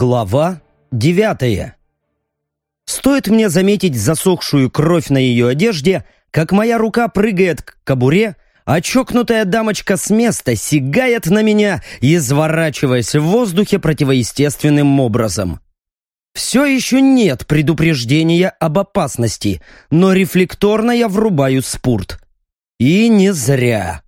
Глава девятая Стоит мне заметить засохшую кровь на ее одежде, как моя рука прыгает к кобуре, а чокнутая дамочка с места сигает на меня, изворачиваясь в воздухе противоестественным образом. Все еще нет предупреждения об опасности, но рефлекторно я врубаю спорт. И не зря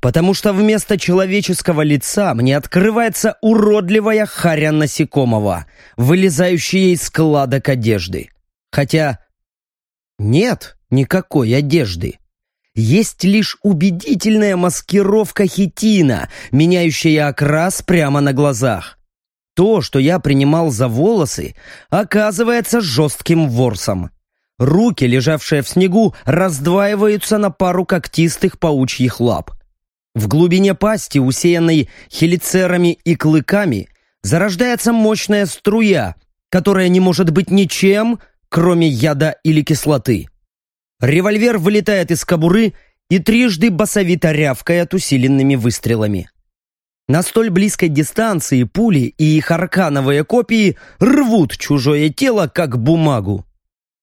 потому что вместо человеческого лица мне открывается уродливая харя насекомого, вылезающая из складок одежды. Хотя нет никакой одежды. Есть лишь убедительная маскировка хитина, меняющая окрас прямо на глазах. То, что я принимал за волосы, оказывается жестким ворсом. Руки, лежавшие в снегу, раздваиваются на пару когтистых паучьих лап. В глубине пасти, усеянной хелицерами и клыками, зарождается мощная струя, которая не может быть ничем, кроме яда или кислоты. Револьвер вылетает из кобуры и трижды басовито рявкает усиленными выстрелами. На столь близкой дистанции пули и их аркановые копии рвут чужое тело, как бумагу.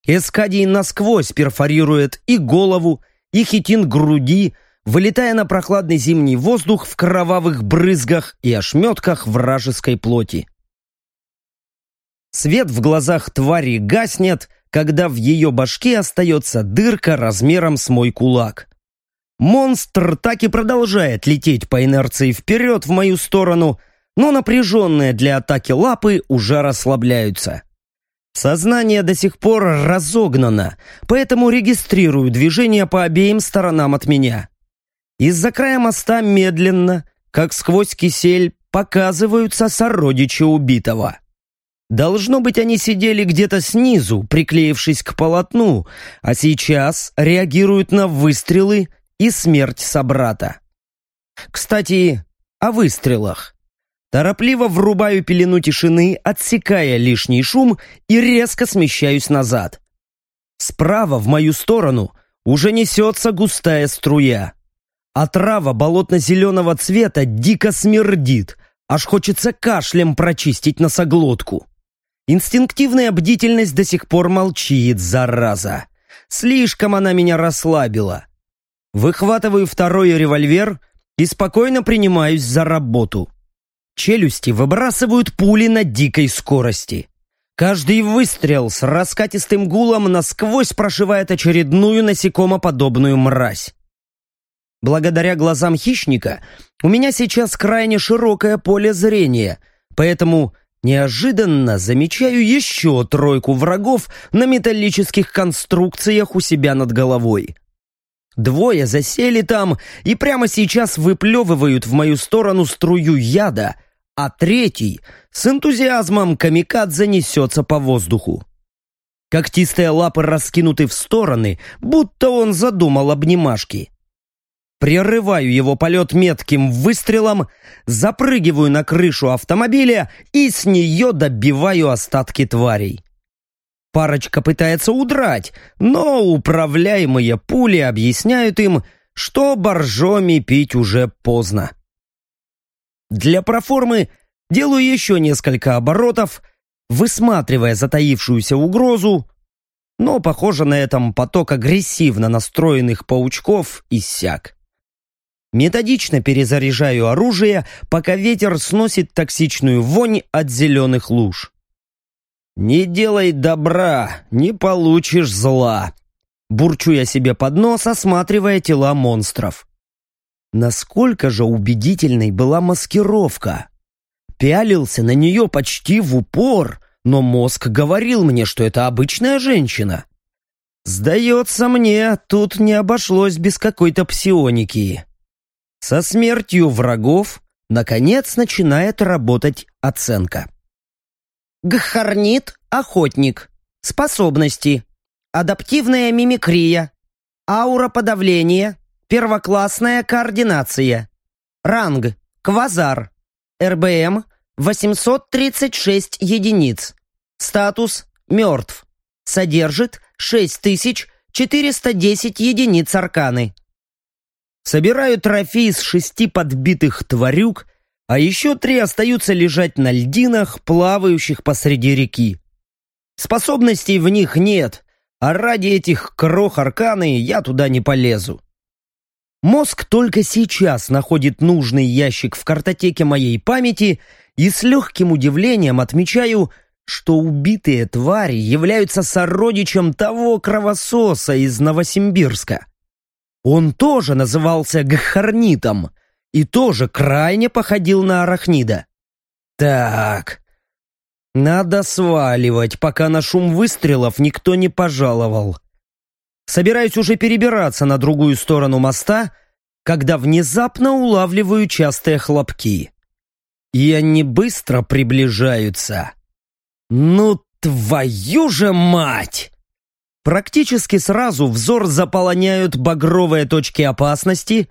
Эскадий насквозь перфорирует и голову, и хитин груди, вылетая на прохладный зимний воздух в кровавых брызгах и ошметках вражеской плоти. Свет в глазах твари гаснет, когда в ее башке остается дырка размером с мой кулак. Монстр так и продолжает лететь по инерции вперед в мою сторону, но напряженные для атаки лапы уже расслабляются. Сознание до сих пор разогнано, поэтому регистрирую движение по обеим сторонам от меня. Из-за края моста медленно, как сквозь кисель, показываются сородичи убитого. Должно быть, они сидели где-то снизу, приклеившись к полотну, а сейчас реагируют на выстрелы и смерть собрата. Кстати, о выстрелах. Торопливо врубаю пелену тишины, отсекая лишний шум и резко смещаюсь назад. Справа в мою сторону уже несется густая струя а трава болотно-зеленого цвета дико смердит, аж хочется кашлем прочистить носоглотку. Инстинктивная бдительность до сих пор молчит, зараза. Слишком она меня расслабила. Выхватываю второй револьвер и спокойно принимаюсь за работу. Челюсти выбрасывают пули на дикой скорости. Каждый выстрел с раскатистым гулом насквозь прошивает очередную насекомоподобную мразь. Благодаря глазам хищника у меня сейчас крайне широкое поле зрения, поэтому неожиданно замечаю еще тройку врагов на металлических конструкциях у себя над головой. Двое засели там и прямо сейчас выплевывают в мою сторону струю яда, а третий с энтузиазмом камикадзе несется по воздуху. Когтистые лапы раскинуты в стороны, будто он задумал обнимашки. Прерываю его полет метким выстрелом, запрыгиваю на крышу автомобиля и с нее добиваю остатки тварей. Парочка пытается удрать, но управляемые пули объясняют им, что боржоми пить уже поздно. Для проформы делаю еще несколько оборотов, высматривая затаившуюся угрозу, но, похоже, на этом поток агрессивно настроенных паучков иссяк. Методично перезаряжаю оружие, пока ветер сносит токсичную вонь от зеленых луж. «Не делай добра, не получишь зла», Бурчу я себе под нос, осматривая тела монстров. Насколько же убедительной была маскировка. Пялился на нее почти в упор, но мозг говорил мне, что это обычная женщина. Сдается мне, тут не обошлось без какой-то псионики. Со смертью врагов, наконец, начинает работать оценка. Гхарнит – охотник. Способности. Адаптивная мимикрия. Аура подавления. Первоклассная координация. Ранг – квазар. РБМ – 836 единиц. Статус – мертв. Содержит 6410 единиц арканы. Собираю трофей из шести подбитых тварюк, а еще три остаются лежать на льдинах, плавающих посреди реки. Способностей в них нет, а ради этих крох арканы я туда не полезу. Мозг только сейчас находит нужный ящик в картотеке моей памяти и с легким удивлением отмечаю, что убитые твари являются сородичем того кровососа из Новосибирска. Он тоже назывался Гхарнитом и тоже крайне походил на арахнида. Так, надо сваливать, пока на шум выстрелов никто не пожаловал. Собираюсь уже перебираться на другую сторону моста, когда внезапно улавливаю частые хлопки. И они быстро приближаются. Ну, твою же мать! Практически сразу взор заполоняют багровые точки опасности,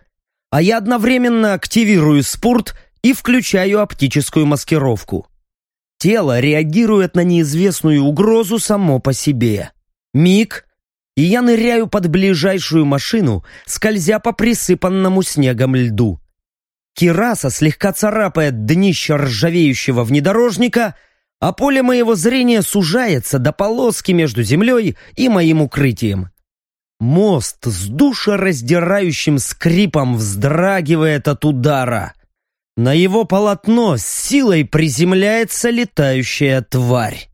а я одновременно активирую спорт и включаю оптическую маскировку. Тело реагирует на неизвестную угрозу само по себе. Миг, и я ныряю под ближайшую машину, скользя по присыпанному снегом льду. Кираса слегка царапает днище ржавеющего внедорожника, а поле моего зрения сужается до полоски между землей и моим укрытием. Мост с душераздирающим скрипом вздрагивает от удара. На его полотно с силой приземляется летающая тварь.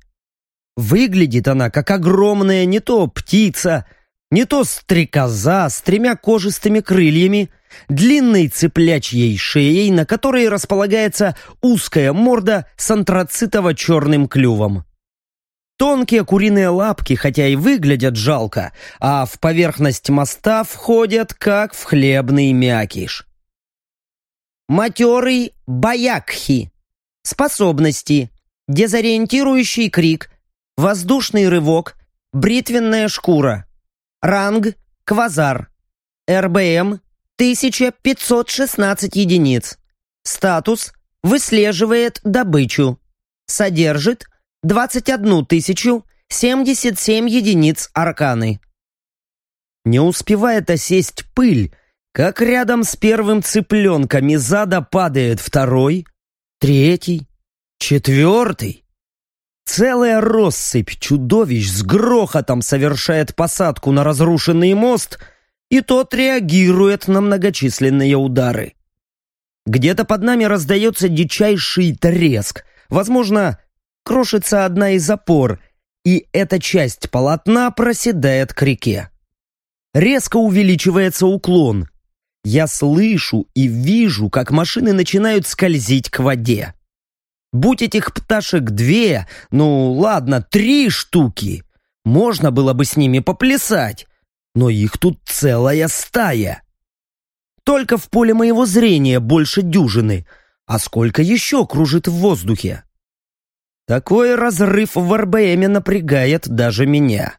Выглядит она как огромная не то птица, не то стрекоза с тремя кожистыми крыльями, длинной цыплячьей шеей, на которой располагается узкая морда с антрацитово-черным клювом. Тонкие куриные лапки, хотя и выглядят жалко, а в поверхность моста входят, как в хлебный мякиш. Матерый Баякхи. Способности. Дезориентирующий крик. Воздушный рывок. Бритвенная шкура. Ранг. Квазар. РБМ. 1516 единиц. Статус. Выслеживает добычу. Содержит 21 тысячу 77 единиц арканы. Не успевает осесть пыль, как рядом с первым цыпленком из ада падает второй, третий, четвертый. Целая россыпь чудовищ с грохотом совершает посадку на разрушенный мост, и тот реагирует на многочисленные удары. Где-то под нами раздается дичайший треск. Возможно, крошится одна из опор, и эта часть полотна проседает к реке. Резко увеличивается уклон, я слышу и вижу, как машины начинают скользить к воде. Будь этих пташек две, ну ладно, три штуки, можно было бы с ними поплясать, но их тут целая стая. Только в поле моего зрения больше дюжины, а сколько еще кружит в воздухе? Такой разрыв в РБМе напрягает даже меня.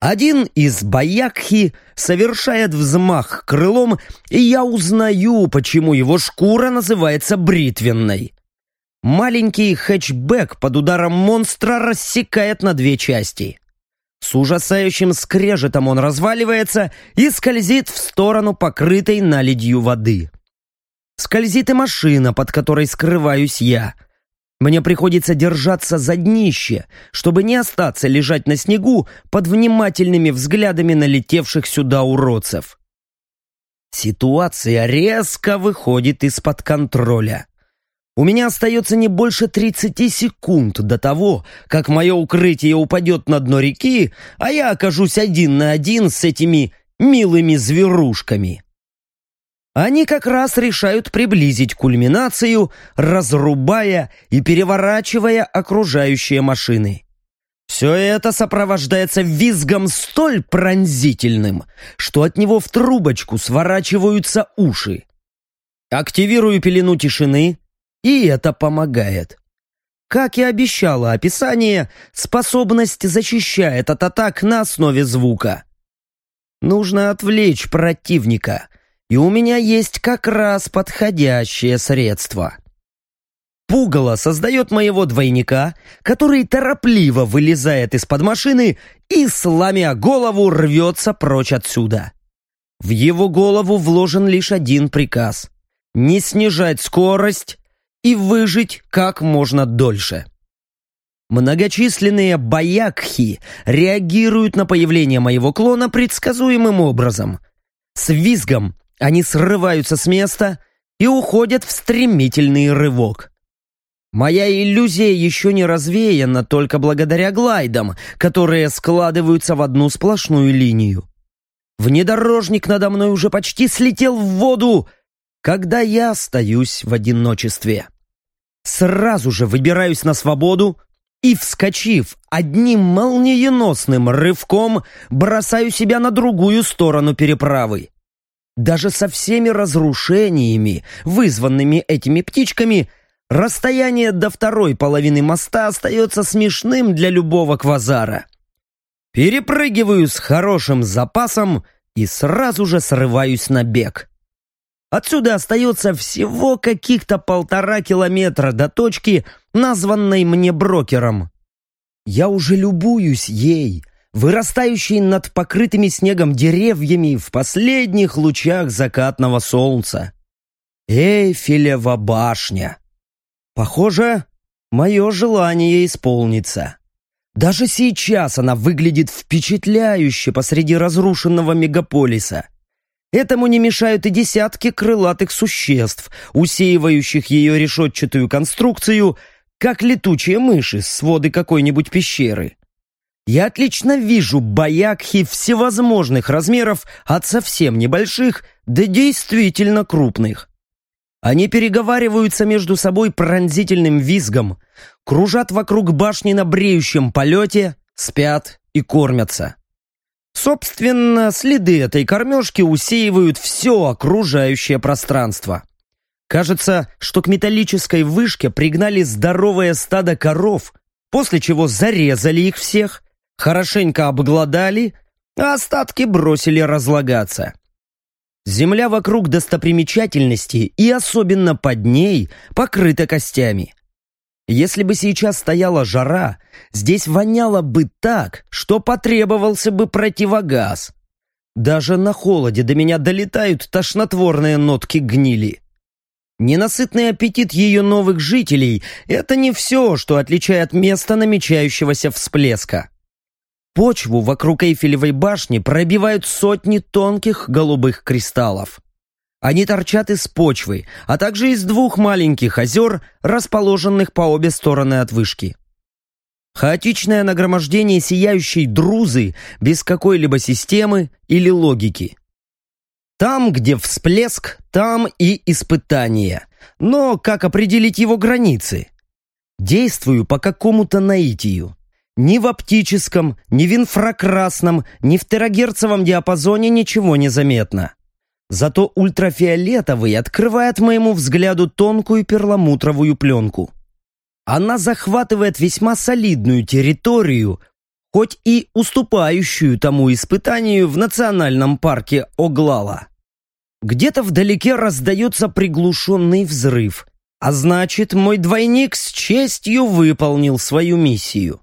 Один из боякхи совершает взмах крылом, и я узнаю, почему его шкура называется бритвенной. Маленький хэтчбэк под ударом монстра рассекает на две части. С ужасающим скрежетом он разваливается и скользит в сторону покрытой наледью воды. Скользит и машина, под которой скрываюсь я — мне приходится держаться за днище, чтобы не остаться лежать на снегу под внимательными взглядами налетевших сюда уродцев. Ситуация резко выходит из-под контроля. У меня остается не больше 30 секунд до того, как мое укрытие упадет на дно реки, а я окажусь один на один с этими милыми зверушками. Они как раз решают приблизить кульминацию, разрубая и переворачивая окружающие машины. Все это сопровождается визгом столь пронзительным, что от него в трубочку сворачиваются уши. Активирую пелену тишины, и это помогает. Как и обещало описание, способность защищает от атак на основе звука. Нужно отвлечь противника, и у меня есть как раз подходящее средство. Пугало создает моего двойника, который торопливо вылезает из-под машины и, сломя голову, рвется прочь отсюда. В его голову вложен лишь один приказ. не снижать скорость и выжить как можно дольше. Многочисленные боякхи реагируют на появление моего клона предсказуемым образом. С визгом они срываются с места и уходят в стремительный рывок. Моя иллюзия еще не развеяна только благодаря глайдам, которые складываются в одну сплошную линию. Внедорожник надо мной уже почти слетел в воду, когда я остаюсь в одиночестве. Сразу же выбираюсь на свободу и, вскочив одним молниеносным рывком, бросаю себя на другую сторону переправы. Даже со всеми разрушениями, вызванными этими птичками, расстояние до второй половины моста остается смешным для любого квазара. Перепрыгиваю с хорошим запасом и сразу же срываюсь на бег. Отсюда остается всего каких-то полтора километра до точки, названной мне брокером. Я уже любуюсь ей, вырастающей над покрытыми снегом деревьями в последних лучах закатного солнца. Эйфелева башня. Похоже, мое желание исполнится. Даже сейчас она выглядит впечатляюще посреди разрушенного мегаполиса. Этому не мешают и десятки крылатых существ, усеивающих ее решетчатую конструкцию, как летучие мыши с своды какой-нибудь пещеры. Я отлично вижу боякхи всевозможных размеров, от совсем небольших до действительно крупных. Они переговариваются между собой пронзительным визгом, кружат вокруг башни на бреющем полете, спят и кормятся. Собственно, следы этой кормежки усеивают все окружающее пространство. Кажется, что к металлической вышке пригнали здоровое стадо коров, после чего зарезали их всех, хорошенько обглодали, а остатки бросили разлагаться. Земля вокруг достопримечательности и особенно под ней покрыта костями. Если бы сейчас стояла жара, здесь воняло бы так, что потребовался бы противогаз. Даже на холоде до меня долетают тошнотворные нотки гнили. Ненасытный аппетит ее новых жителей – это не все, что отличает место намечающегося всплеска. Почву вокруг Эйфелевой башни пробивают сотни тонких голубых кристаллов. Они торчат из почвы, а также из двух маленьких озер, расположенных по обе стороны от вышки. Хаотичное нагромождение сияющей друзы без какой-либо системы или логики. Там, где всплеск, там и испытание. Но как определить его границы? Действую по какому-то наитию. Ни в оптическом, ни в инфракрасном, ни в терагерцевом диапазоне ничего не заметно. Зато ультрафиолетовый открывает моему взгляду тонкую перламутровую пленку. Она захватывает весьма солидную территорию, хоть и уступающую тому испытанию в национальном парке Оглала. Где-то вдалеке раздается приглушенный взрыв, а значит, мой двойник с честью выполнил свою миссию.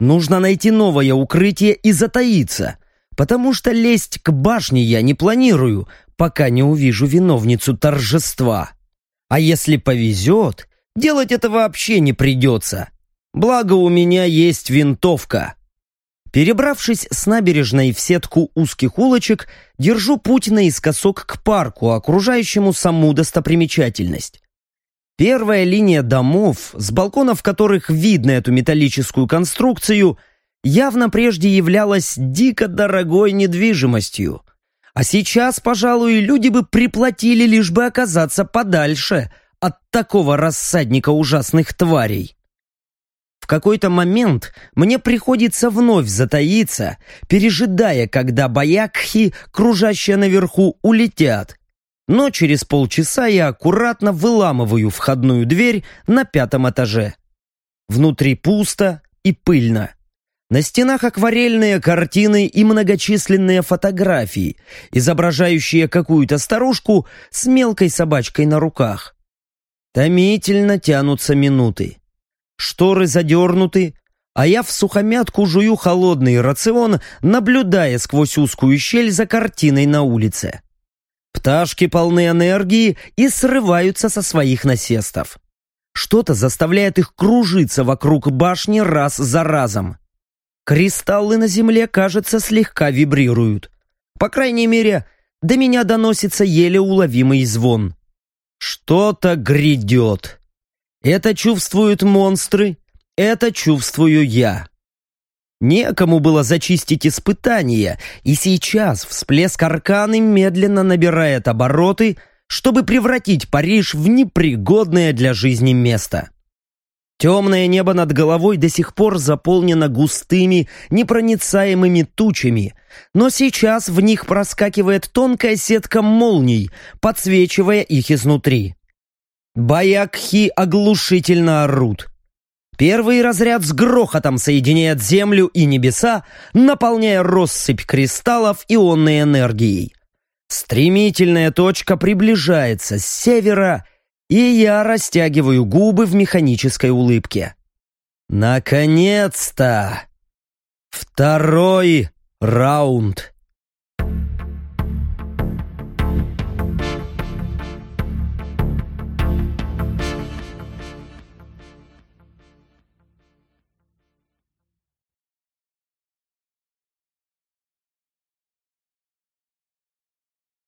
Нужно найти новое укрытие и затаиться, потому что лезть к башне я не планирую, пока не увижу виновницу торжества. А если повезет, делать это вообще не придется. Благо у меня есть винтовка. Перебравшись с набережной в сетку узких улочек, держу путь наискосок к парку, окружающему саму достопримечательность. Первая линия домов, с балконов которых видно эту металлическую конструкцию, явно прежде являлась дико дорогой недвижимостью. А сейчас, пожалуй, люди бы приплатили, лишь бы оказаться подальше от такого рассадника ужасных тварей. В какой-то момент мне приходится вновь затаиться, пережидая, когда боякхи, кружащие наверху, улетят, но через полчаса я аккуратно выламываю входную дверь на пятом этаже. Внутри пусто и пыльно. На стенах акварельные картины и многочисленные фотографии, изображающие какую-то старушку с мелкой собачкой на руках. Томительно тянутся минуты. Шторы задернуты, а я в сухомятку жую холодный рацион, наблюдая сквозь узкую щель за картиной на улице. Пташки полны энергии и срываются со своих насестов. Что-то заставляет их кружиться вокруг башни раз за разом. Кристаллы на земле, кажется, слегка вибрируют. По крайней мере, до меня доносится еле уловимый звон. Что-то грядет. Это чувствуют монстры, это чувствую я. Некому было зачистить испытания, и сейчас всплеск арканы медленно набирает обороты, чтобы превратить Париж в непригодное для жизни место. Темное небо над головой до сих пор заполнено густыми, непроницаемыми тучами, но сейчас в них проскакивает тонкая сетка молний, подсвечивая их изнутри. Баякхи оглушительно орут. Первый разряд с грохотом соединяет землю и небеса, наполняя россыпь кристаллов ионной энергией. Стремительная точка приближается с севера и я растягиваю губы в механической улыбке. Наконец-то! Второй раунд.